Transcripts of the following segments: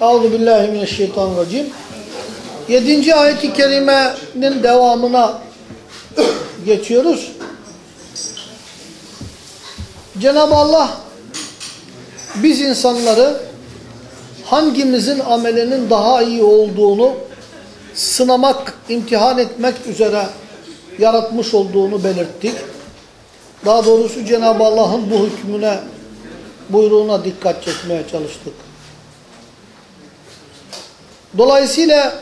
Euzu billahi mineşşeytanirracim. 7. ayet-i kerimenin devamına geçiyoruz. Cenab-ı Allah biz insanları hangimizin amelinin daha iyi olduğunu sınamak, imtihan etmek üzere yaratmış olduğunu belirttik. Daha doğrusu Cenab-ı Allah'ın bu hükmüne, buyruğuna dikkat çekmeye çalıştık. Dolayısıyla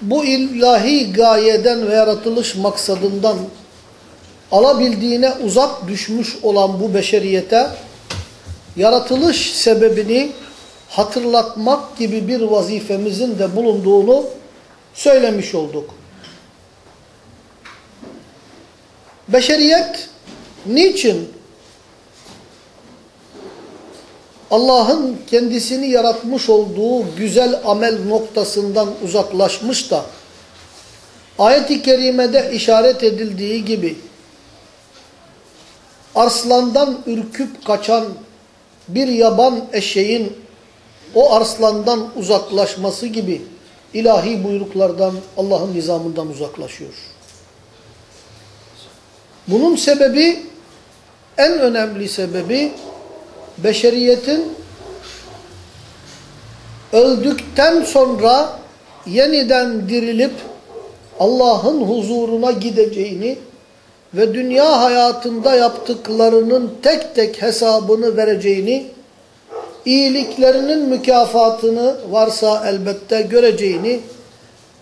bu ilahi gayeden ve yaratılış maksadından alabildiğine uzak düşmüş olan bu beşeriyete yaratılış sebebini hatırlatmak gibi bir vazifemizin de bulunduğunu söylemiş olduk. Beşeriyet niçin Allah'ın kendisini yaratmış olduğu güzel amel noktasından uzaklaşmış da ayet-i kerimede işaret edildiği gibi arslandan ürküp kaçan bir yaban eşeğin o arslandan uzaklaşması gibi ilahi buyruklardan Allah'ın nizamından uzaklaşıyor. Bunun sebebi en önemli sebebi beşeriyetin öldükten sonra yeniden dirilip Allah'ın huzuruna gideceğini ve dünya hayatında yaptıklarının tek tek hesabını vereceğini, iyiliklerinin mükafatını varsa elbette göreceğini,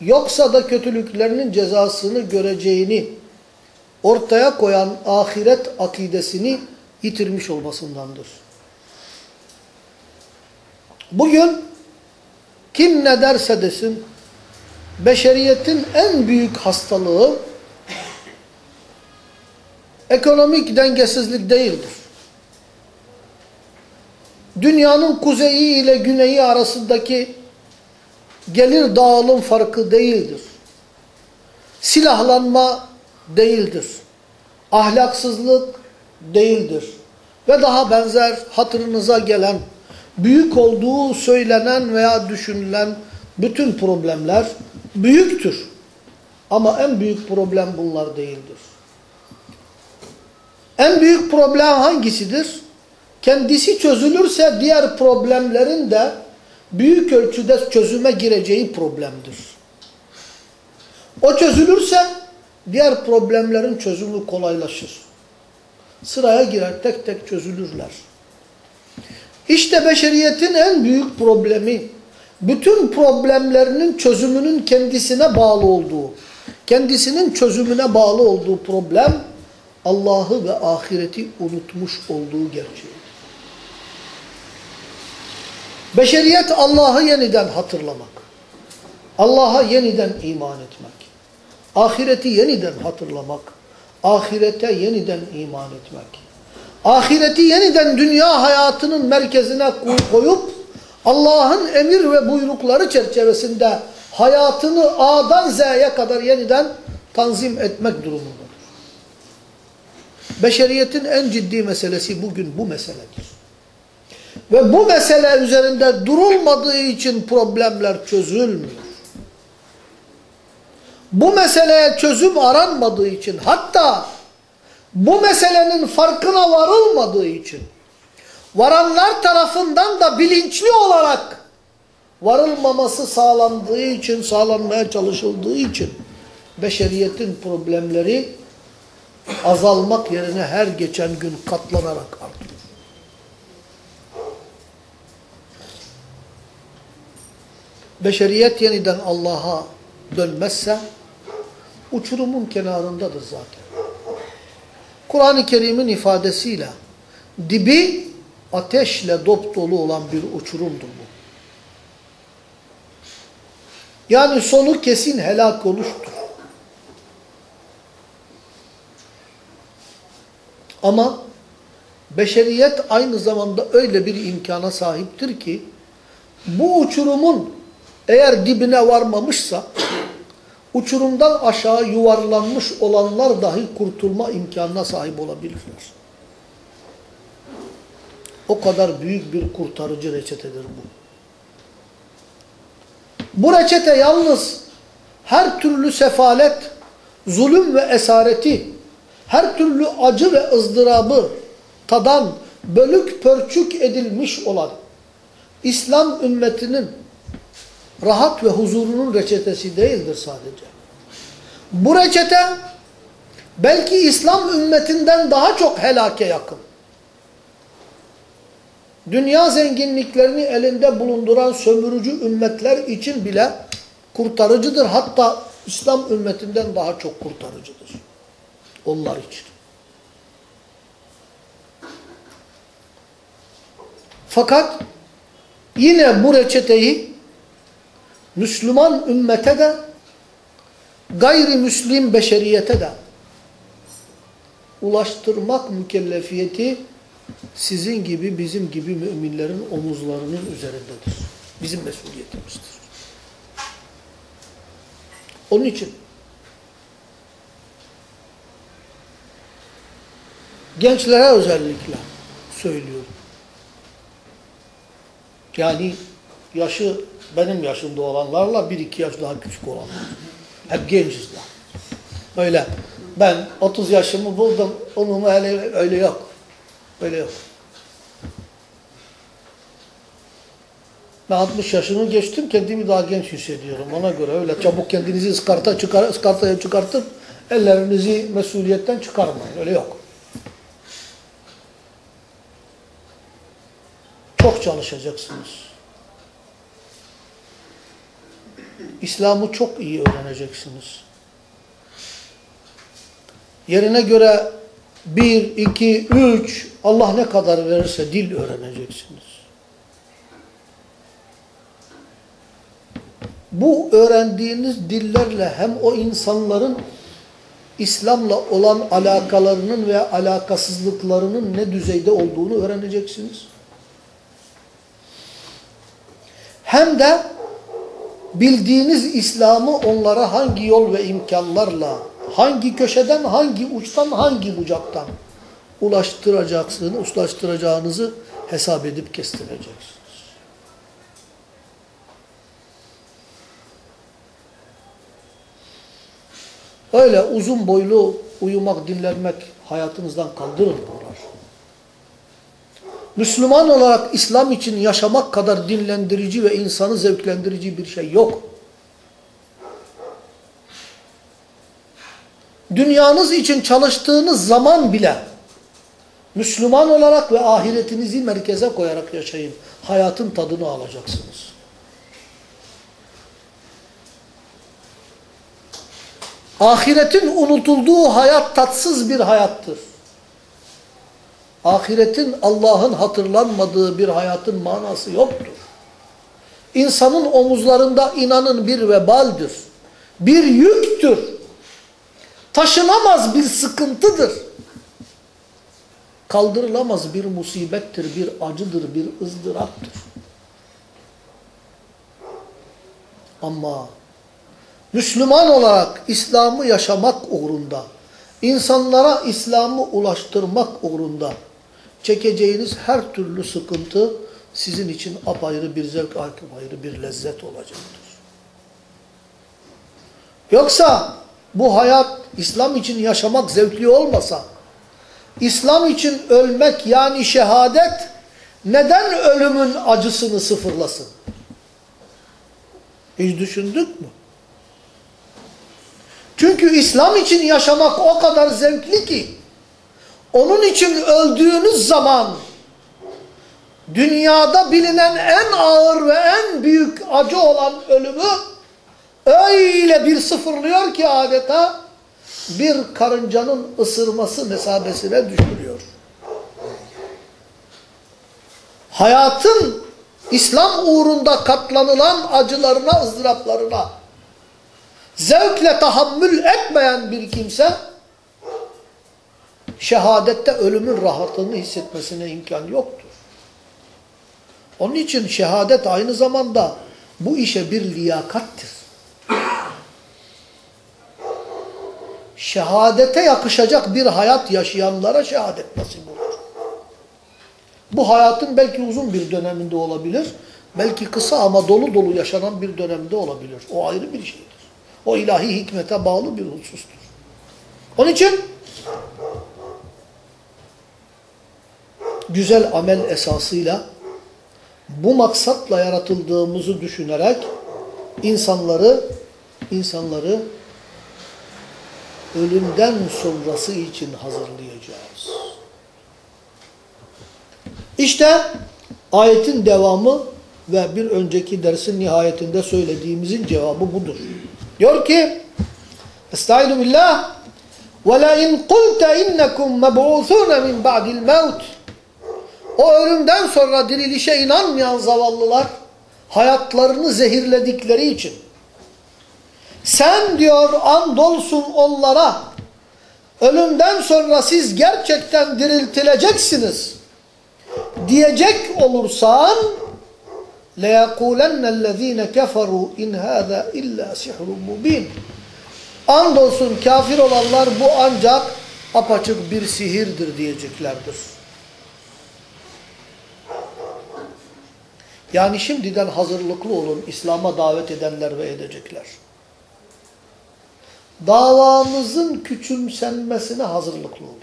yoksa da kötülüklerinin cezasını göreceğini ortaya koyan ahiret akidesini yitirmiş olmasındandır. Bugün kim ne derse desin, beşeriyetin en büyük hastalığı ekonomik dengesizlik değildir. Dünyanın kuzeyi ile güneyi arasındaki gelir dağılım farkı değildir. Silahlanma değildir. Ahlaksızlık değildir. Ve daha benzer hatırınıza gelen, büyük olduğu söylenen veya düşünülen bütün problemler büyüktür. Ama en büyük problem bunlar değildir. En büyük problem hangisidir? Kendisi çözülürse diğer problemlerin de büyük ölçüde çözüme gireceği problemdir. O çözülürse diğer problemlerin çözümü kolaylaşır. Sıraya girer, tek tek çözülürler. İşte beşeriyetin en büyük problemi, bütün problemlerinin çözümünün kendisine bağlı olduğu, kendisinin çözümüne bağlı olduğu problem, Allah'ı ve ahireti unutmuş olduğu gerçeği. Beşeriyet Allah'ı yeniden hatırlamak, Allah'a yeniden iman etmek, ahireti yeniden hatırlamak, ahirete yeniden iman etmek, ahireti yeniden dünya hayatının merkezine koyup Allah'ın emir ve buyrukları çerçevesinde hayatını A'dan Z'ye kadar yeniden tanzim etmek durumundadır. Beşeriyetin en ciddi meselesi bugün bu meseledir. Ve bu mesele üzerinde durulmadığı için problemler çözülmüyor. Bu meseleye çözüm aranmadığı için hatta bu meselenin farkına varılmadığı için varanlar tarafından da bilinçli olarak varılmaması sağlandığı için, sağlanmaya çalışıldığı için beşeriyetin problemleri azalmak yerine her geçen gün katlanarak artıyor. Beşeriyet yeniden Allah'a dönmezse uçurumun kenarındadır zaten. Kur'an-ı Kerim'in ifadesiyle dibi ateşle dop dolu olan bir uçurumdur bu. Yani sonu kesin helak oluştur. Ama beşeriyet aynı zamanda öyle bir imkana sahiptir ki bu uçurumun eğer dibine varmamışsa uçurumdan aşağı yuvarlanmış olanlar dahi kurtulma imkanına sahip olabilirler. O kadar büyük bir kurtarıcı reçetedir bu. Bu reçete yalnız her türlü sefalet, zulüm ve esareti, her türlü acı ve ızdırabı tadan bölük pörçük edilmiş olan İslam ümmetinin rahat ve huzurunun reçetesi değildir sadece. Bu reçete belki İslam ümmetinden daha çok helake yakın. Dünya zenginliklerini elinde bulunduran sömürücü ümmetler için bile kurtarıcıdır. Hatta İslam ümmetinden daha çok kurtarıcıdır. Onlar için. Fakat yine bu reçeteyi Müslüman ümmete de gayrimüslim beşeriyete de ulaştırmak mükellefiyeti sizin gibi bizim gibi müminlerin omuzlarının üzerindedir. Bizim mesuliyetimizdir. Onun için gençlere özellikle söylüyorum. Yani yaşı benim yaşımda olanlarla bir iki yaş daha küçük olanlar. Hep genciz daha. Öyle. Ben 30 yaşımı buldum. Onun öyle, öyle yok. Öyle yok. Ben 60 yaşını geçtim. Kendimi daha genç hissediyorum. Ona göre öyle çabuk kendinizi ıskarta çıkar, ıskartaya çıkartıp ellerinizi mesuliyetten çıkarmayın. Öyle yok. Çok çalışacaksınız. İslam'ı çok iyi öğreneceksiniz. Yerine göre bir, iki, üç, Allah ne kadar verirse dil öğreneceksiniz. Bu öğrendiğiniz dillerle hem o insanların İslam'la olan alakalarının veya alakasızlıklarının ne düzeyde olduğunu öğreneceksiniz. Hem de bildiğiniz İslam'ı onlara hangi yol ve imkanlarla, hangi köşeden, hangi uçtan, hangi bucaktan ulaştıracaksınız, ulaştıracağınızı hesap edip kestireceksiniz. Öyle uzun boylu uyumak, dinlenmek hayatınızdan kaldırın bunlar. Müslüman olarak İslam için yaşamak kadar dinlendirici ve insanı zevklendirici bir şey yok. Dünyanız için çalıştığınız zaman bile Müslüman olarak ve ahiretinizi merkeze koyarak yaşayın. Hayatın tadını alacaksınız. Ahiretin unutulduğu hayat tatsız bir hayattır. Ahiretin Allah'ın hatırlanmadığı bir hayatın manası yoktur. İnsanın omuzlarında inanın bir vebaldir. Bir yüktür. Taşınamaz bir sıkıntıdır. Kaldırılamaz bir musibettir, bir acıdır, bir ızdıraptır. Ama Müslüman olarak İslam'ı yaşamak uğrunda, insanlara İslam'ı ulaştırmak uğrunda çekeceğiniz her türlü sıkıntı sizin için apayrı bir zevk, apayrı bir lezzet olacaktır. Yoksa bu hayat İslam için yaşamak zevkli olmasa, İslam için ölmek yani şehadet neden ölümün acısını sıfırlasın? Hiç düşündük mü? Çünkü İslam için yaşamak o kadar zevkli ki onun için öldüğünüz zaman dünyada bilinen en ağır ve en büyük acı olan ölümü öyle bir sıfırlıyor ki adeta bir karıncanın ısırması mesabesine düşürüyor. Hayatın İslam uğrunda katlanılan acılarına, ızdıraplarına zevkle tahammül etmeyen bir kimse şehadette ölümün rahatlığını hissetmesine imkan yoktur. Onun için şehadet aynı zamanda bu işe bir liyakattir. Şehadete yakışacak bir hayat yaşayanlara şehadet nasip olur. Bu hayatın belki uzun bir döneminde olabilir. belki kısa ama dolu dolu yaşanan bir dönemde olabilir. O ayrı bir şeydir. O ilahi hikmete bağlı bir husustur. Onun için güzel amel esasıyla bu maksatla yaratıldığımızı düşünerek insanları insanları ölümden sonrası için hazırlayacağız. İşte ayetin devamı ve bir önceki dersin nihayetinde söylediğimizin cevabı budur. Diyor ki Estaizu billah ve la in kulte innekum meb'uthune min ba'dil mevt O ölümden sonra dirilişe inanmayan zavallılar hayatlarını zehirledikleri için sen diyor andolsun onlara ölümden sonra siz gerçekten diriltileceksiniz diyecek olursan لَيَقُولَنَّ الَّذ۪ينَ كَفَرُوا اِنْ هَذَا اِلَّا سِحْرٌ مُب۪ينٌ Andolsun kafir olanlar bu ancak apaçık bir sihirdir diyeceklerdir. Yani şimdiden hazırlıklı olun İslam'a davet edenler ve edecekler. Davanızın küçümsenmesine hazırlıklı olun.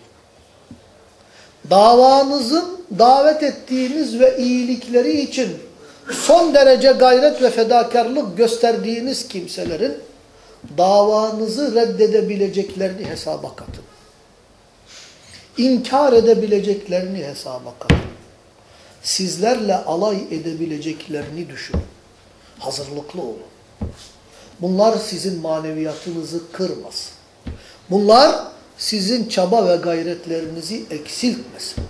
Davanızın davet ettiğiniz ve iyilikleri için son derece gayret ve fedakarlık gösterdiğiniz kimselerin davanızı reddedebileceklerini hesaba katın. İnkar edebileceklerini hesaba katın. Sizlerle alay edebileceklerini düşünün. Hazırlıklı olun. Bunlar sizin maneviyatınızı kırmasın. Bunlar sizin çaba ve gayretlerinizi eksiltmesin.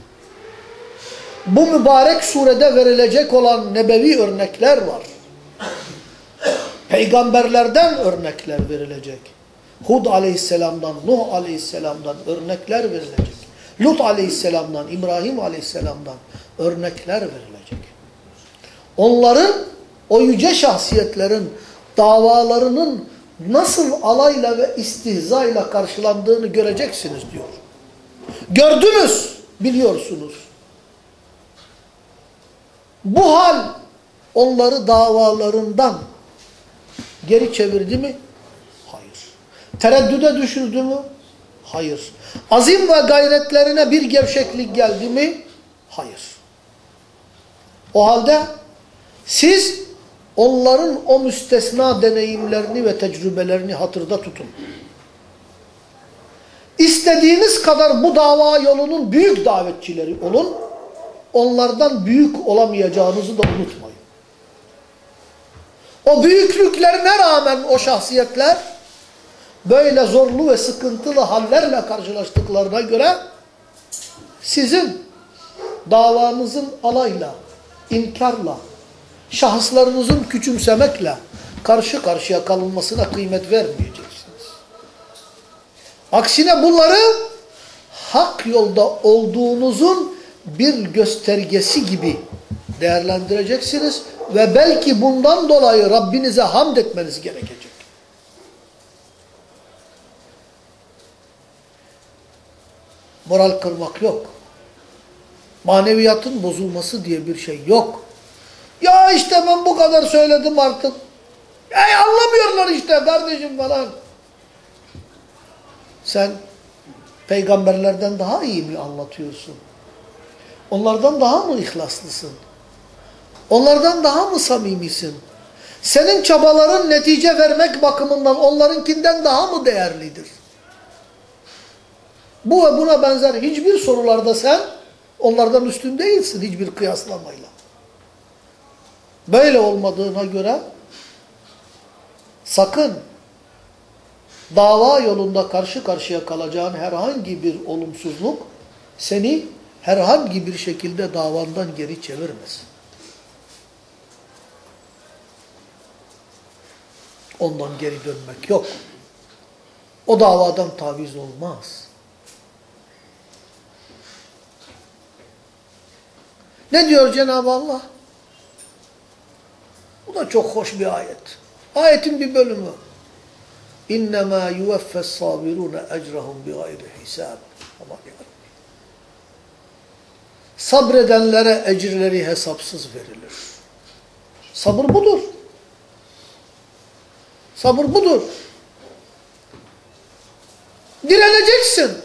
Bu mübarek surede verilecek olan nebevi örnekler var. Peygamberlerden örnekler verilecek. Hud aleyhisselamdan, Nuh aleyhisselamdan örnekler verilecek. Lut aleyhisselamdan, İbrahim aleyhisselamdan örnekler verilecek. Onların, o yüce şahsiyetlerin davalarının nasıl alayla ve istihzayla karşılandığını göreceksiniz diyor. Gördünüz, biliyorsunuz. Bu hal onları davalarından geri çevirdi mi? Hayır. Tereddüde düşürdü mü? Hayır. Azim ve gayretlerine bir gevşeklik geldi mi? Hayır. O halde siz onların o müstesna deneyimlerini ve tecrübelerini hatırda tutun. İstediğiniz kadar bu dava yolunun büyük davetçileri olun, onlardan büyük olamayacağınızı da unutmayın. O büyüklüklerine rağmen o şahsiyetler böyle zorlu ve sıkıntılı hallerle karşılaştıklarına göre sizin davanızın alayla, inkarla, şahıslarınızın küçümsemekle karşı karşıya kalınmasına kıymet vermeyeceksiniz. Aksine bunları hak yolda olduğunuzun bir göstergesi gibi değerlendireceksiniz ve belki bundan dolayı Rabbinize hamd etmeniz gerekecek. Moral kırmak yok. Maneviyatın bozulması diye bir şey yok. Ya işte ben bu kadar söyledim artık. Ey anlamıyorlar işte kardeşim falan. Sen peygamberlerden daha iyi mi anlatıyorsun? Onlardan daha mı ihlaslısın? Onlardan daha mı samimisin? Senin çabaların netice vermek bakımından onlarınkinden daha mı değerlidir? Bu ve buna benzer hiçbir sorularda sen onlardan üstün değilsin hiçbir kıyaslamayla. Böyle olmadığına göre sakın dava yolunda karşı karşıya kalacağın herhangi bir olumsuzluk seni herhangi bir şekilde davandan geri çevirmesin. Ondan geri dönmek yok. O davadan taviz olmaz. Ne diyor Cenab-ı Allah? Bu da çok hoş bir ayet. Ayetin bir bölümü. İnnemâ yuveffes sabirûne ecrahum bi gayri hisâb. Sabredenlere ecirleri hesapsız verilir. Sabır budur. Sabır budur. Direneceksin.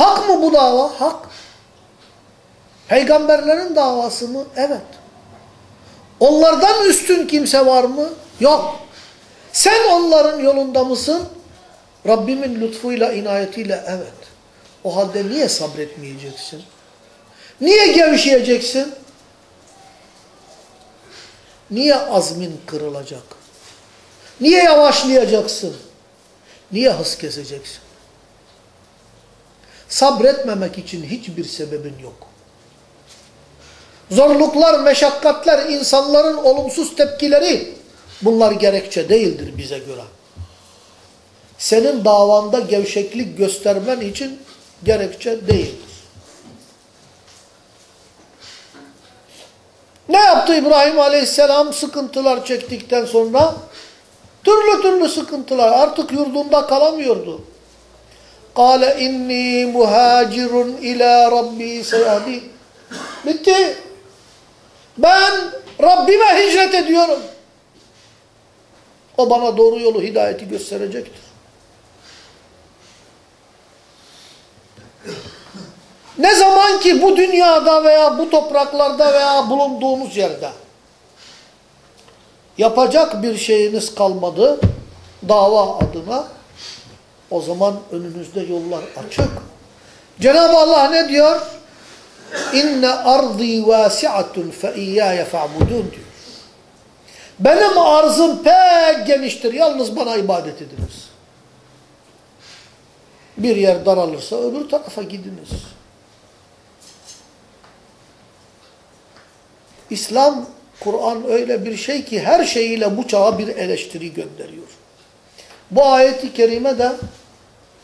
Hak mı bu dava? Hak. Peygamberlerin davası mı? Evet. Onlardan üstün kimse var mı? Yok. Sen onların yolunda mısın? Rabbimin lütfuyla, inayetiyle evet. O halde niye sabretmeyeceksin? Niye gevşeyeceksin? Niye azmin kırılacak? Niye yavaşlayacaksın? Niye hız keseceksin? Sabretmemek için hiçbir sebebin yok. Zorluklar, meşakkatler, insanların olumsuz tepkileri bunlar gerekçe değildir bize göre. Senin davanda gevşeklik göstermen için gerekçe değildir. Ne yaptı İbrahim Aleyhisselam sıkıntılar çektikten sonra? Türlü türlü sıkıntılar. Artık yurdunda kalamıyordu. Kale inni muhacirun ila rabbi seyadi. Bitti. Ben Rabbime hicret ediyorum. O bana doğru yolu, hidayeti gösterecektir. Ne zaman ki bu dünyada veya bu topraklarda veya bulunduğumuz yerde yapacak bir şeyiniz kalmadı dava adına o zaman önünüzde yollar açık. Cenab-ı Allah ne diyor? İnne ardı vasi'atun fe iyyâye fa'budun diyor. Benim arzım pek geniştir. Yalnız bana ibadet ediniz. Bir yer daralırsa öbür tarafa gidiniz. İslam, Kur'an öyle bir şey ki her şeyiyle bu çağa bir eleştiri gönderiyor. Bu ayeti kerime de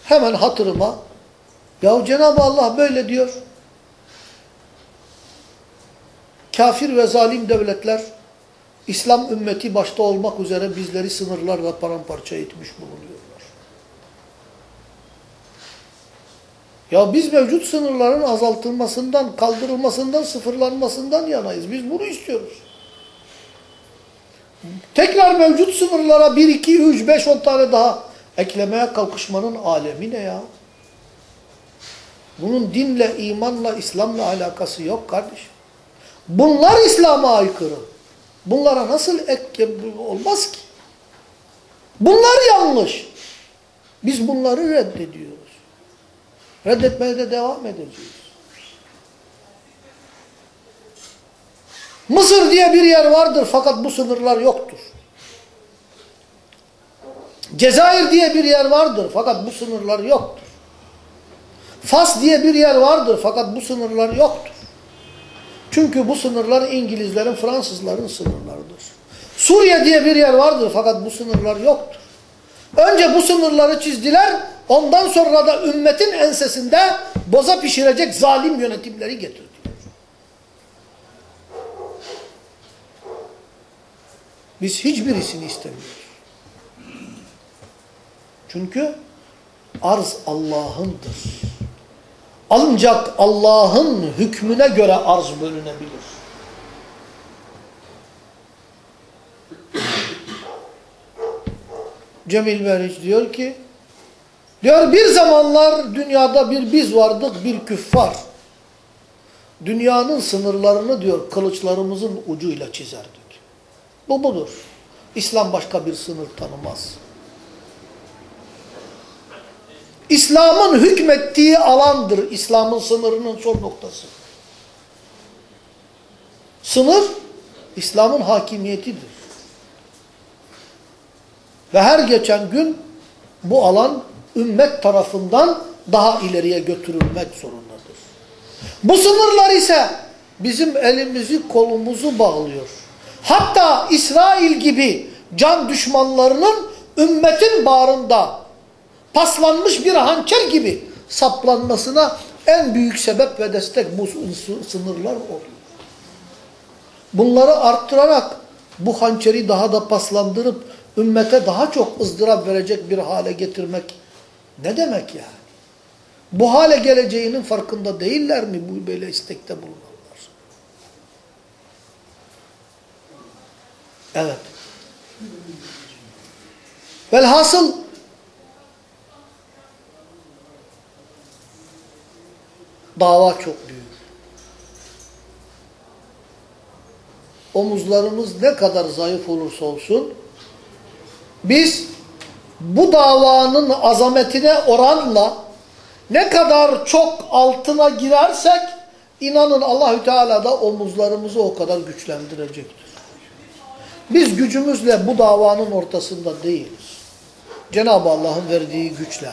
hemen hatırıma ya Cenab-ı Allah böyle diyor. Kafir ve zalim devletler İslam ümmeti başta olmak üzere bizleri sınırlarla paramparça etmiş bulunuyorlar. Ya biz mevcut sınırların azaltılmasından, kaldırılmasından, sıfırlanmasından yanayız. Biz bunu istiyoruz. Tekrar mevcut sınırlara 1, 2, 3, 5, 10 tane daha eklemeye kalkışmanın alemi ne ya? Bunun dinle, imanla, İslam'la alakası yok kardeşim. Bunlar İslam'a aykırı. Bunlara nasıl ek olmaz ki? Bunlar yanlış. Biz bunları reddediyoruz. Reddetmeye de devam edeceğiz. Mısır diye bir yer vardır fakat bu sınırlar yoktur. Cezayir diye bir yer vardır fakat bu sınırlar yoktur. Fas diye bir yer vardır fakat bu sınırlar yoktur. Çünkü bu sınırlar İngilizlerin, Fransızların sınırlarıdır. Suriye diye bir yer vardır fakat bu sınırlar yoktur. Önce bu sınırları çizdiler, ondan sonra da ümmetin ensesinde boza pişirecek zalim yönetimleri getirdiler. Biz hiçbirisini istemiyoruz. Çünkü arz Allah'ındır. Ancak Allah'ın hükmüne göre arz bölünebilir. Cemil Meriç diyor ki, diyor bir zamanlar dünyada bir biz vardık, bir küffar. Dünyanın sınırlarını diyor kılıçlarımızın ucuyla çizerdik. Bu budur. İslam başka bir sınır tanımaz. İslam'ın hükmettiği alandır İslam'ın sınırının son noktası. Sınır İslam'ın hakimiyetidir. Ve her geçen gün bu alan ümmet tarafından daha ileriye götürülmek zorundadır. Bu sınırlar ise bizim elimizi kolumuzu bağlıyor. Hatta İsrail gibi can düşmanlarının ümmetin bağrında paslanmış bir hançer gibi saplanmasına en büyük sebep ve destek bu sınırlar oldu. Bunları arttırarak bu hançeri daha da paslandırıp ümmete daha çok ızdırap verecek bir hale getirmek ne demek yani? Bu hale geleceğinin farkında değiller mi bu böyle istekte bulunanlar? Evet. Velhasıl dava çok büyük. Omuzlarımız ne kadar zayıf olursa olsun biz bu davanın azametine oranla ne kadar çok altına girersek inanın Allahü Teala da omuzlarımızı o kadar güçlendirecektir. Biz gücümüzle bu davanın ortasında değiliz. Cenab-ı Allah'ın verdiği güçle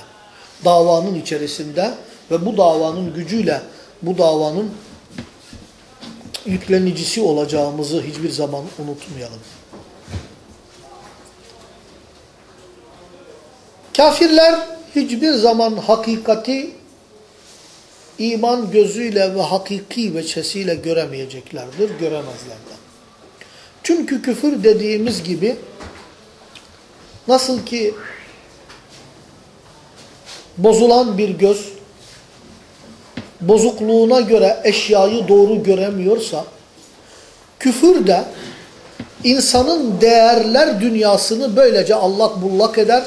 davanın içerisinde ve bu davanın gücüyle bu davanın yüklenicisi olacağımızı hiçbir zaman unutmayalım. Kafirler hiçbir zaman hakikati iman gözüyle ve hakiki veçesiyle göremeyeceklerdir, göremezlerdir. Çünkü küfür dediğimiz gibi nasıl ki bozulan bir göz bozukluğuna göre eşyayı doğru göremiyorsa küfür de insanın değerler dünyasını böylece allak bullak eder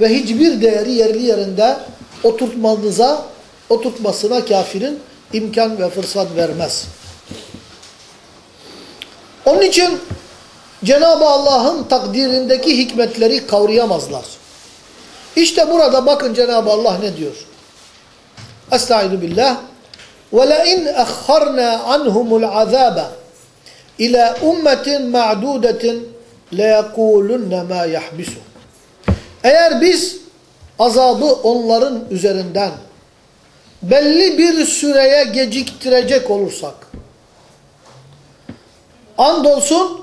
ve hiçbir değeri yerli yerinde oturtmanıza, oturtmasına kafirin imkan ve fırsat vermez. Onun için Cenab-ı Allah'ın takdirindeki hikmetleri kavrayamazlar. İşte burada bakın Cenab-ı Allah ne diyor? Estaizu billah. Ve la in akharna anhumul azaba ila ummetin ma'dudetin le yekulunne ma. Eğer biz azabı onların üzerinden belli bir süreye geciktirecek olursak andolsun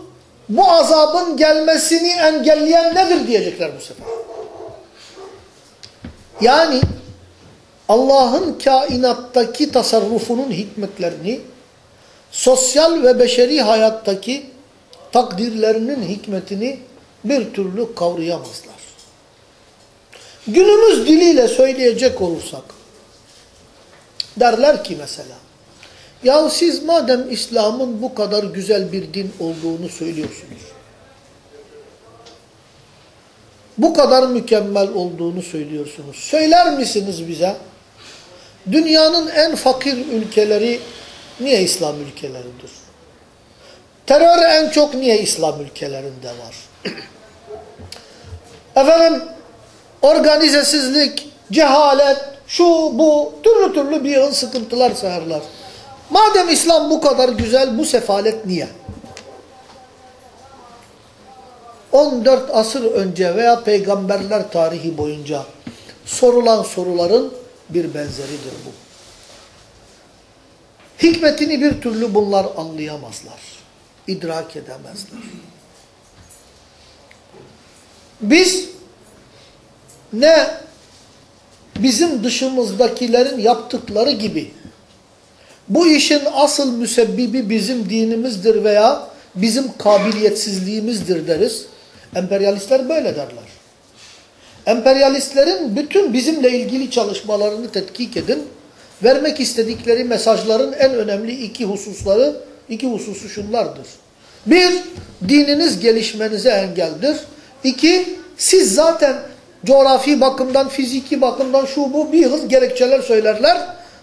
bu azabın gelmesini engelleyen nedir diyecekler bu sefer. Yani Allah'ın kainattaki tasarrufunun hikmetlerini sosyal ve beşeri hayattaki takdirlerinin hikmetini bir türlü kavrayamazlar. Günümüz diliyle söyleyecek olursak derler ki mesela ya siz madem İslam'ın bu kadar güzel bir din olduğunu söylüyorsunuz bu kadar mükemmel olduğunu söylüyorsunuz. Söyler misiniz bize? Dünyanın en fakir ülkeleri niye İslam ülkeleridir? Terör en çok niye İslam ülkelerinde var? Efendim organizesizlik, cehalet, şu bu türlü türlü bir yığın sıkıntılar sayarlar. Madem İslam bu kadar güzel bu sefalet niye? 14 asır önce veya peygamberler tarihi boyunca sorulan soruların bir benzeridir bu. Hikmetini bir türlü bunlar anlayamazlar. idrak edemezler. Biz ne bizim dışımızdakilerin yaptıkları gibi bu işin asıl müsebbibi bizim dinimizdir veya bizim kabiliyetsizliğimizdir deriz. Emperyalistler böyle derler. Emperyalistlerin bütün bizimle ilgili çalışmalarını tetkik edin. Vermek istedikleri mesajların en önemli iki hususları, iki hususu şunlardır. Bir, dininiz gelişmenize engeldir. İki, siz zaten coğrafi bakımdan, fiziki bakımdan şu bu bir hız gerekçeler söylerler.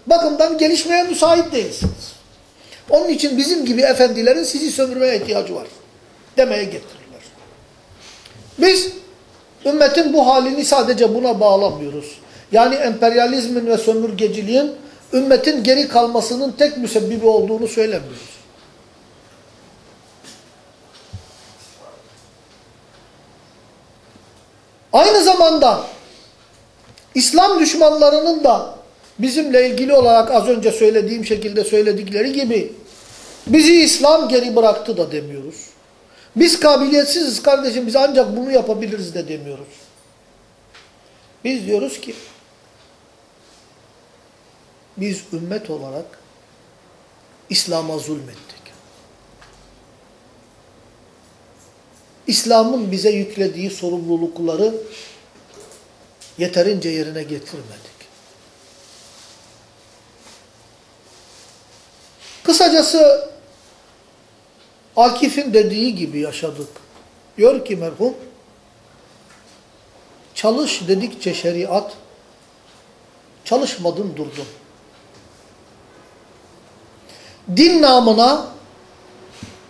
Bakımdan gelişmeye müsait değilsiniz. Onun için bizim gibi efendilerin sizi sömürmeye ihtiyacı var. Demeye getirirler. Biz ümmetin bu halini sadece buna bağlamıyoruz. Yani emperyalizmin ve sömürgeciliğin ümmetin geri kalmasının tek müsebbibi olduğunu söylemiyoruz. Aynı zamanda İslam düşmanlarının da bizimle ilgili olarak az önce söylediğim şekilde söyledikleri gibi bizi İslam geri bıraktı da demiyoruz. Biz kabiliyetsiziz kardeşim biz ancak bunu yapabiliriz de demiyoruz. Biz diyoruz ki biz ümmet olarak İslam'a zulmettik. İslam'ın bize yüklediği sorumlulukları yeterince yerine getirmedik. Kısacası Akif'in dediği gibi yaşadık. Diyor ki merhum, çalış dedikçe şeriat, çalışmadın durdun. Din namına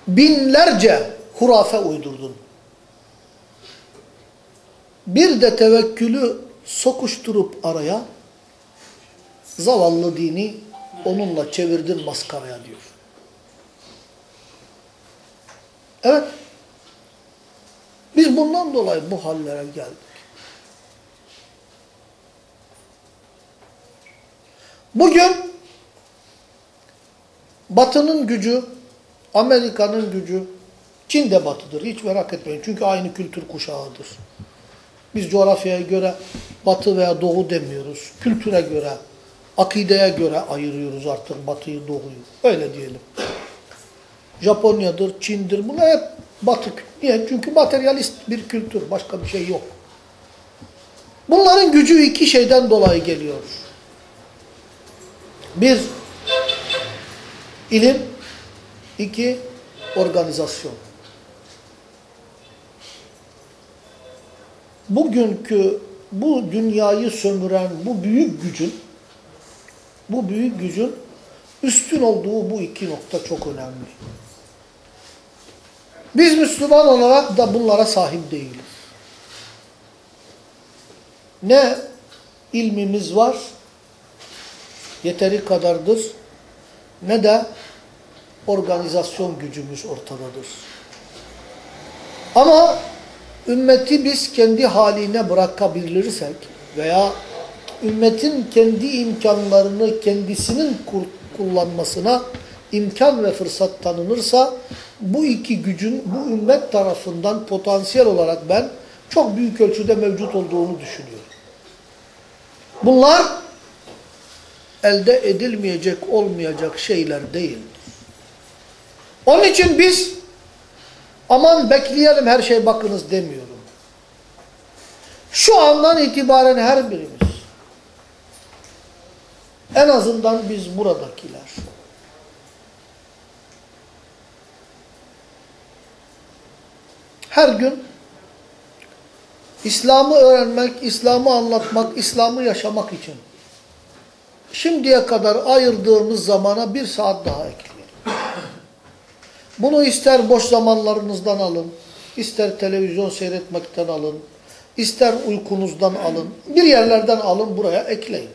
binlerce hurafe uydurdun. Bir de tevekkülü sokuşturup araya, zavallı dini onunla çevirdin maskaraya diyor. Evet. Biz bundan dolayı bu hallere geldik. Bugün Batı'nın gücü, Amerika'nın gücü, Çin de batıdır. Hiç merak etmeyin. Çünkü aynı kültür kuşağıdır. Biz coğrafyaya göre batı veya doğu demiyoruz. Kültüre göre, akideye göre ayırıyoruz artık batıyı, doğuyu. Öyle diyelim. Japonya'dır, Çin'dir. Bunlar hep batı. Niye? Çünkü materyalist bir kültür. Başka bir şey yok. Bunların gücü iki şeyden dolayı geliyor. Bir, ilim. iki organizasyon. Bugünkü bu dünyayı sömüren bu büyük gücün bu büyük gücün üstün olduğu bu iki nokta çok önemli. Biz Müslüman olarak da bunlara sahip değiliz. Ne ilmimiz var, yeteri kadardır, ne de organizasyon gücümüz ortadadır. Ama ümmeti biz kendi haline bırakabilirsek veya ümmetin kendi imkanlarını kendisinin kullanmasına imkan ve fırsat tanınırsa bu iki gücün bu ümmet tarafından potansiyel olarak ben çok büyük ölçüde mevcut olduğunu düşünüyorum. Bunlar elde edilmeyecek, olmayacak şeyler değildir. Onun için biz aman bekleyelim her şey bakınız demiyorum. Şu andan itibaren her birimiz en azından biz buradakiler her gün İslam'ı öğrenmek, İslam'ı anlatmak, İslam'ı yaşamak için şimdiye kadar ayırdığımız zamana bir saat daha ekleyelim. Bunu ister boş zamanlarınızdan alın, ister televizyon seyretmekten alın, ister uykunuzdan alın, bir yerlerden alın buraya ekleyin.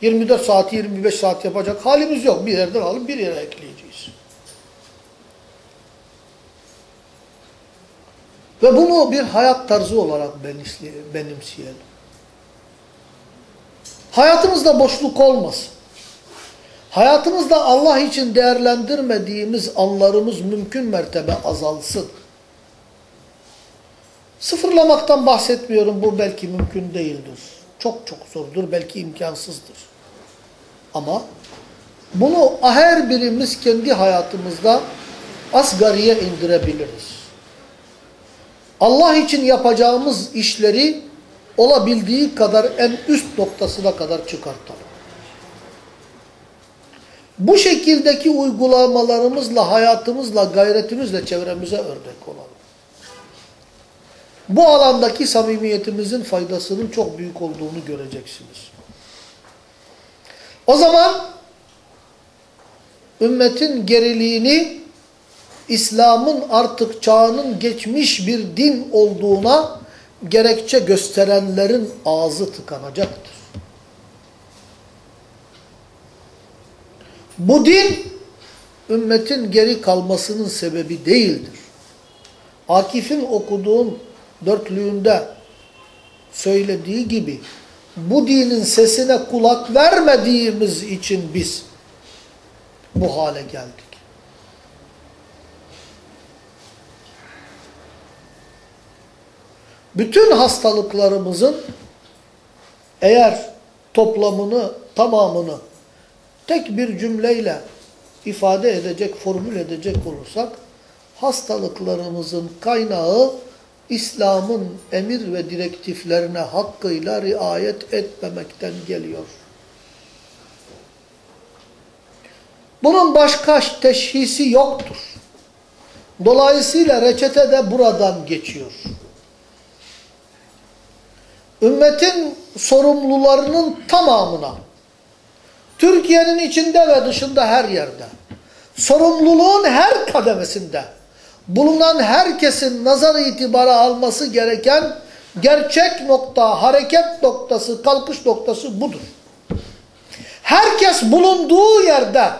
24 saati 25 saat yapacak halimiz yok. Bir yerden alın bir yere ekleyeceğiz. Ve bunu bir hayat tarzı olarak benimseyelim. Hayatımızda boşluk olmasın. Hayatımızda Allah için değerlendirmediğimiz anlarımız mümkün mertebe azalsın. Sıfırlamaktan bahsetmiyorum. Bu belki mümkün değildir. Çok çok zordur. Belki imkansızdır. Ama bunu her birimiz kendi hayatımızda asgariye indirebiliriz. Allah için yapacağımız işleri olabildiği kadar en üst noktasına kadar çıkartalım. Bu şekildeki uygulamalarımızla, hayatımızla, gayretimizle çevremize örnek olalım. Bu alandaki samimiyetimizin faydasının çok büyük olduğunu göreceksiniz. O zaman ümmetin geriliğini İslam'ın artık çağının geçmiş bir din olduğuna gerekçe gösterenlerin ağzı tıkanacaktır. Bu din ümmetin geri kalmasının sebebi değildir. Akif'in okuduğun dörtlüğünde söylediği gibi bu dinin sesine kulak vermediğimiz için biz bu hale geldik. Bütün hastalıklarımızın eğer toplamını, tamamını tek bir cümleyle ifade edecek, formül edecek olursak, hastalıklarımızın kaynağı İslam'ın emir ve direktiflerine hakkıyla riayet etmemekten geliyor. Bunun başka teşhisi yoktur. Dolayısıyla reçete de buradan geçiyor. Ümmetin sorumlularının tamamına, Türkiye'nin içinde ve dışında her yerde, sorumluluğun her kademesinde bulunan herkesin nazar itibara alması gereken gerçek nokta, hareket noktası, kalkış noktası budur. Herkes bulunduğu yerde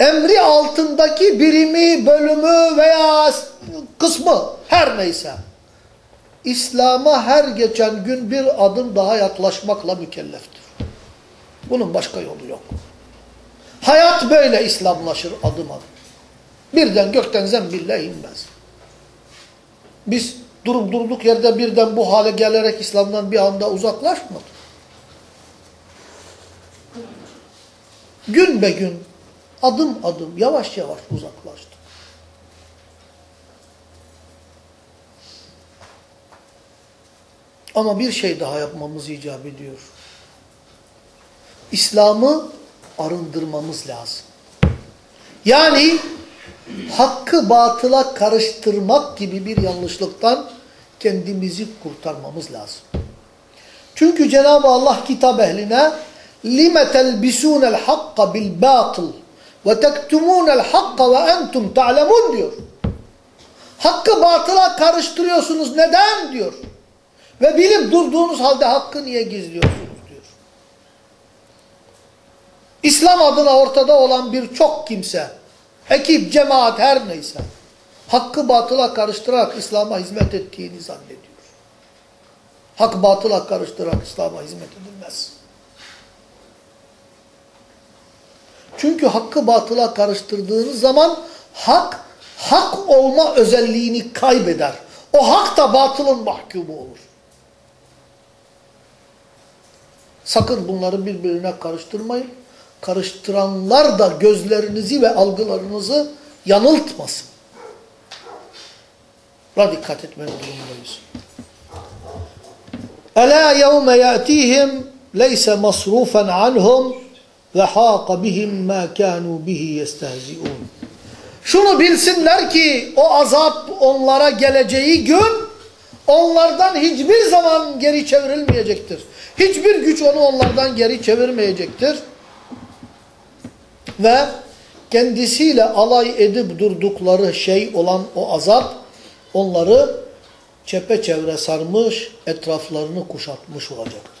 emri altındaki birimi, bölümü veya kısmı her neyse İslam'a her geçen gün bir adım daha yaklaşmakla mükelleftir. Bunun başka yolu yok. Hayat böyle İslamlaşır adım adım. Birden gökten zembille inmez. Biz durup durduk yerde birden bu hale gelerek İslam'dan bir anda uzaklaşmadık. Gün be gün, adım adım, yavaş yavaş uzaklaştık. Ama bir şey daha yapmamız icap ediyor. İslam'ı arındırmamız lazım. Yani hakkı batıla karıştırmak gibi bir yanlışlıktan kendimizi kurtarmamız lazım. Çünkü Cenab-ı Allah kitap ehline لِمَ تَلْبِسُونَ الْحَقَّ بِالْبَاطِلِ ve tektumunel hakka ve entum ta'lemun diyor. Hakkı batıla karıştırıyorsunuz. Neden? diyor. Ve bilip durduğunuz halde hakkı niye gizliyorsunuz diyor. İslam adına ortada olan birçok kimse, ekip, cemaat her neyse, hakkı batıla karıştırarak İslam'a hizmet ettiğini zannediyor. Hak batıla karıştırarak İslam'a hizmet edilmez. Çünkü hakkı batıla karıştırdığınız zaman hak, hak olma özelliğini kaybeder. O hak da batılın mahkumu olur. Sakın bunları birbirine karıştırmayın. Karıştıranlar da gözlerinizi ve algılarınızı yanıltmasın. Buna dikkat etmenin durumundayız. Ela yevme ya'tihim leyse masrufen anhum ve hâka bihim mâ kânû bihi yestehzi'ûn. Şunu bilsinler ki o azap onlara geleceği gün onlardan hiçbir zaman geri çevrilmeyecektir. Hiçbir güç onu onlardan geri çevirmeyecektir. Ve kendisiyle alay edip durdukları şey olan o azap onları çepeçevre sarmış, etraflarını kuşatmış olacaktır.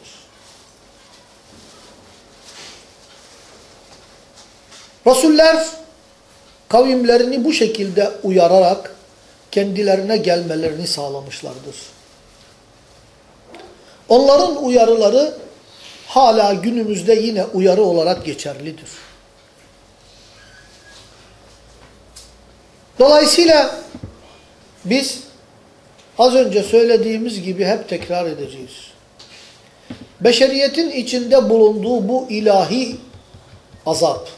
Resuller kavimlerini bu şekilde uyararak kendilerine gelmelerini sağlamışlardır. Onların uyarıları hala günümüzde yine uyarı olarak geçerlidir. Dolayısıyla biz az önce söylediğimiz gibi hep tekrar edeceğiz. Beşeriyetin içinde bulunduğu bu ilahi azap,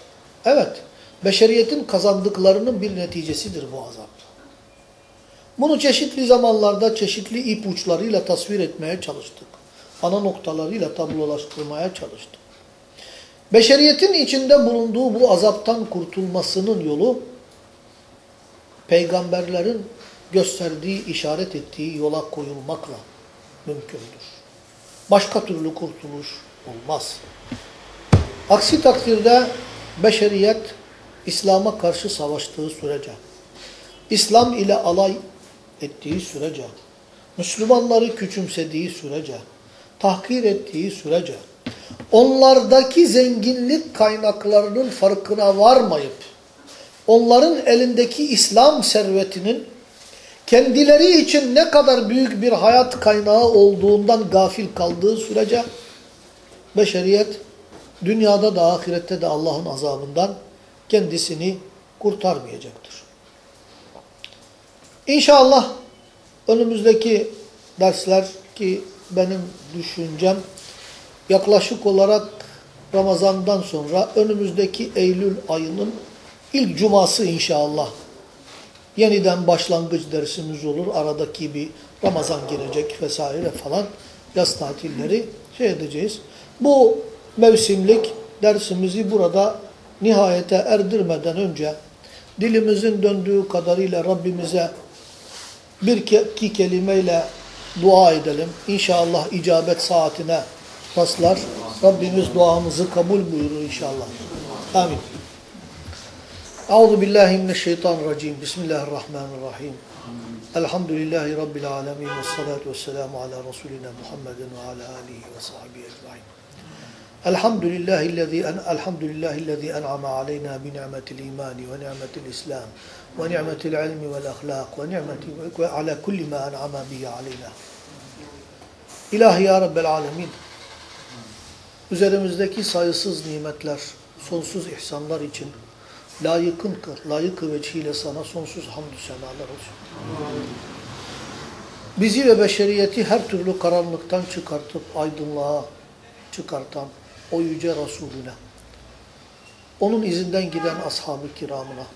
evet, beşeriyetin kazandıklarının bir neticesidir bu azap. Bunu çeşitli zamanlarda çeşitli ipuçlarıyla tasvir etmeye çalıştık. Ana noktalarıyla tablolaştırmaya çalıştık. Beşeriyetin içinde bulunduğu bu azaptan kurtulmasının yolu, peygamberlerin gösterdiği, işaret ettiği yola koyulmakla mümkündür. Başka türlü kurtuluş olmaz. Aksi takdirde beşeriyet İslam'a karşı savaştığı sürece, İslam ile alay ettiği sürece, Müslümanları küçümsediği sürece, tahkir ettiği sürece, onlardaki zenginlik kaynaklarının farkına varmayıp, onların elindeki İslam servetinin kendileri için ne kadar büyük bir hayat kaynağı olduğundan gafil kaldığı sürece beşeriyet dünyada da ahirette de Allah'ın azabından kendisini kurtarmayacaktır. İnşallah önümüzdeki dersler ki benim düşüncem yaklaşık olarak Ramazan'dan sonra önümüzdeki Eylül ayının ilk cuması inşallah yeniden başlangıç dersimiz olur. Aradaki bir Ramazan gelecek vesaire falan yaz tatilleri şey edeceğiz. Bu mevsimlik dersimizi burada nihayete erdirmeden önce dilimizin döndüğü kadarıyla Rabbimize bir iki kelimeyle dua edelim. İnşallah icabet saatine rastlar. Rabbimiz duamızı kabul buyurur inşallah. Amin. Euzu billahi mineşşeytanirracim. Bismillahirrahmanirrahim. Elhamdülillahi rabbil alamin ve salatu vesselamu ala resulina Muhammedin ve ala alihi ve sahbihi ecmaîn. Elhamdülillahi'llezî en elhamdülillahi'llezî en'ama aleyna bi ni'metil iman ve ni'metil islam ve ni'metil ilmi vel ahlak ve ni'meti ve ala kulli ma en'ama bihi aleyna. İlahi ya Rabbel alemin. Üzerimizdeki sayısız nimetler, sonsuz ihsanlar için layıkın kır, layık veçhiyle sana sonsuz hamdü senalar olsun. Bizi ve beşeriyeti her türlü karanlıktan çıkartıp aydınlığa çıkartan o yüce Resulüne, onun izinden giden ashab-ı kiramına,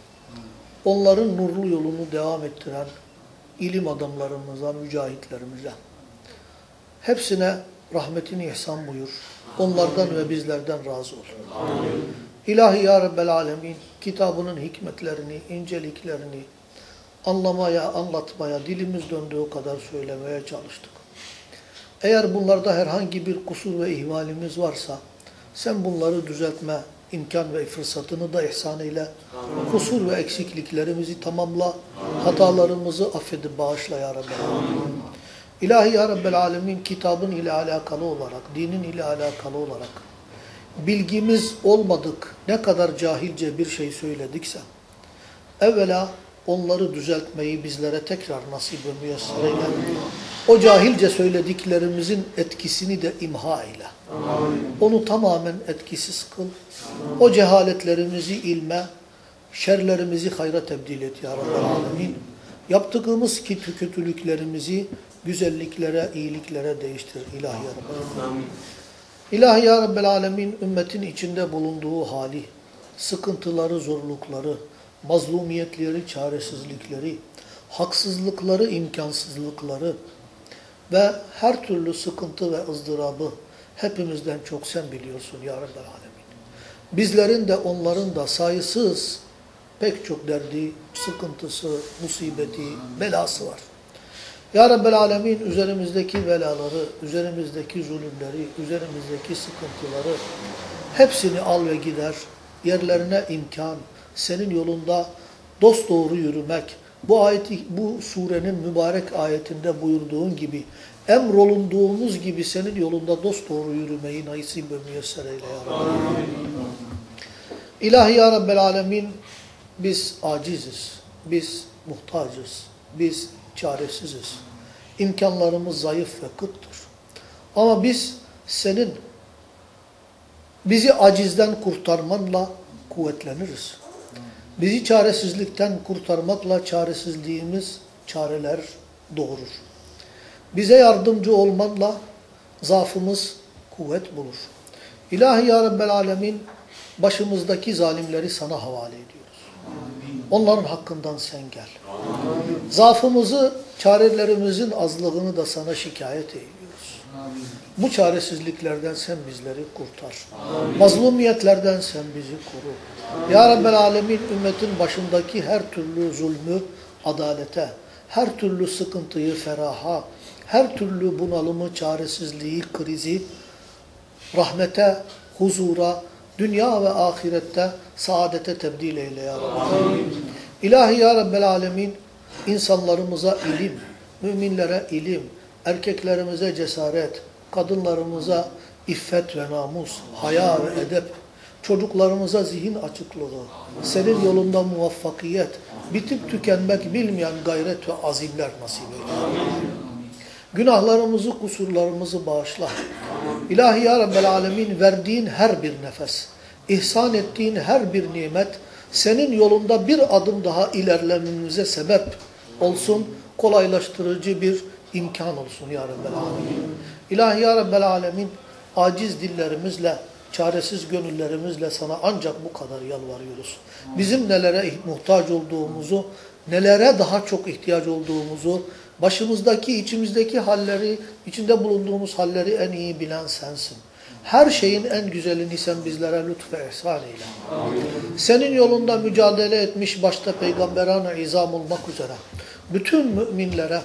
onların nurlu yolunu devam ettiren ilim adamlarımıza, mücahitlerimize, hepsine rahmetini ihsan buyur. Onlardan ve bizlerden razı ol. İlahi Ya Rabbel Alemin, kitabının hikmetlerini, inceliklerini anlamaya, anlatmaya, dilimiz döndüğü kadar söylemeye çalıştık. Eğer bunlarda herhangi bir kusur ve ihmalimiz varsa, sen bunları düzeltme imkan ve fırsatını da ihsan eyle. Kusur ve eksikliklerimizi tamamla, hatalarımızı affedip bağışla Ya Alemin. İlahi Ya Rabbel Alemin kitabın ile alakalı olarak, dinin ile alakalı olarak bilgimiz olmadık ne kadar cahilce bir şey söyledikse evvela onları düzeltmeyi bizlere tekrar nasip ve müyesser eyle. O cahilce söylediklerimizin etkisini de imha eyle. Onu tamamen etkisiz kıl. O cehaletlerimizi ilme, şerlerimizi hayra tebdil et ya Rabbel Alemin. Yaptığımız kötülüklerimizi güzelliklere, iyiliklere değiştir ilahi ya Rabbel Alemin. İlahi ya Rabbel Alemin ümmetin içinde bulunduğu hali, sıkıntıları, zorlukları, mazlumiyetleri, çaresizlikleri, haksızlıkları, imkansızlıkları ve her türlü sıkıntı ve ızdırabı hepimizden çok sen biliyorsun ya Rabbel Alemin. Bizlerin de onların da sayısız pek çok derdi, sıkıntısı, musibeti, belası var. Ya Rabbel Alemin üzerimizdeki belaları, üzerimizdeki zulümleri, üzerimizdeki sıkıntıları hepsini al ve gider. Yerlerine imkan, senin yolunda dosdoğru yürümek, bu ayeti, bu surenin mübarek ayetinde buyurduğun gibi, emrolunduğumuz gibi senin yolunda dosdoğru yürümeyi nasip ve müyesser eyle ya Rabbi. İlahi ya Rabbel Alemin, biz aciziz, biz muhtacız, biz çaresiziz. İmkanlarımız zayıf ve kıttır. Ama biz senin bizi acizden kurtarmanla kuvvetleniriz. Bizi çaresizlikten kurtarmakla çaresizliğimiz çareler doğurur. Bize yardımcı olmanla zaafımız kuvvet bulur. İlahi ya Rabbel Alemin başımızdaki zalimleri sana havale ediyoruz. Onların hakkından sen gel. Zaafımızı, çarelerimizin azlığını da sana şikayet ediyoruz. Bu çaresizliklerden sen bizleri kurtar. Mazlumiyetlerden sen bizi koru. Ya Rabbel Alemin ümmetin başındaki her türlü zulmü adalete, her türlü sıkıntıyı feraha, her türlü bunalımı, çaresizliği, krizi rahmete, huzura, dünya ve ahirette saadete tebdil eyle ya Rabbi. İlahi ya Rabbel Alemin insanlarımıza ilim, müminlere ilim, erkeklerimize cesaret, kadınlarımıza iffet ve namus, haya ve edep, çocuklarımıza zihin açıklığı, senin yolunda muvaffakiyet, bitip tükenmek bilmeyen gayret ve azimler nasip eyle. Günahlarımızı, kusurlarımızı bağışla. İlahi ya Rabbel Alemin verdiğin her bir nefes, ihsan ettiğin her bir nimet, senin yolunda bir adım daha ilerlememize sebep olsun, kolaylaştırıcı bir imkan olsun ya Rabbel Alemin. İlahi ya Rabbel Alemin, aciz dillerimizle, çaresiz gönüllerimizle sana ancak bu kadar yalvarıyoruz. Bizim nelere muhtaç olduğumuzu, nelere daha çok ihtiyaç olduğumuzu, başımızdaki, içimizdeki halleri, içinde bulunduğumuz halleri en iyi bilen sensin. Her şeyin en güzelini sen bizlere lütfe ihsan eyle. Senin yolunda mücadele etmiş başta peygamberane izam olmak üzere bütün müminlere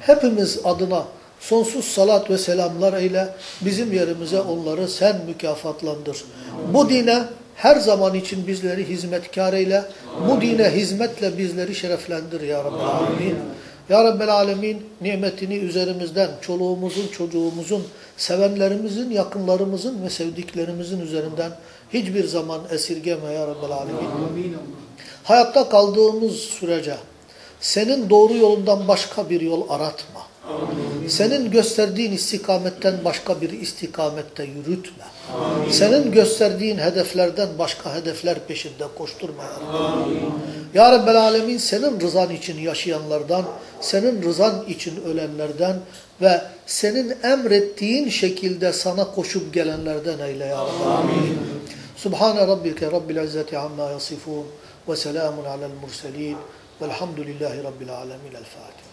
hepimiz adına sonsuz salat ve selamlar eyle. Bizim yerimize onları sen mükafatlandır. Bu dine her zaman için bizleri hizmetkar eyle. Bu dine hizmetle bizleri şereflendir ya Rabbel Alemin. Ya Rabbel Alemin nimetini üzerimizden, çoluğumuzun, çocuğumuzun, sevenlerimizin, yakınlarımızın ve sevdiklerimizin üzerinden hiçbir zaman esirgeme ya Rabbel Alemin. Hayatta kaldığımız sürece senin doğru yolundan başka bir yol aratma. Senin gösterdiğin istikametten başka bir istikamette yürütme. Senin gösterdiğin hedeflerden başka hedefler peşinde koşturma. Rabbi. Ya Rabbel Alemin senin rızan için yaşayanlardan, senin rızan için ölenlerden ve senin emrettiğin şekilde sana koşup gelenlerden eyle Ya Rabbel Alemin. Subhane Rabbike Rabbil İzzeti Amma Yasifun ve selamun alel murselin velhamdülillahi Rabbil Alemin. El Fatiha.